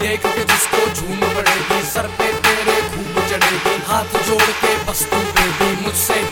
देख के जिसको झूम पड़ेगी, सर पे तेरे खूब चढ़ेगी, हाथ जोड़ के बस तू बेबी मुझसे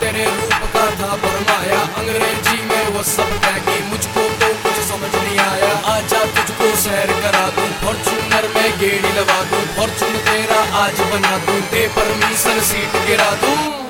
तेरे रूप का था फरमाया। अंग्रेज़ी में वो सब कहेगी मुझको तो कुछ समझ नहीं आया। आजा तुझको सैर करा दूँ फॉर्चूनर में गेड़ी लगा दूँ फॉर्चून तेरा आज बना दूँ दे परमिशन सीट गिरा दूँ।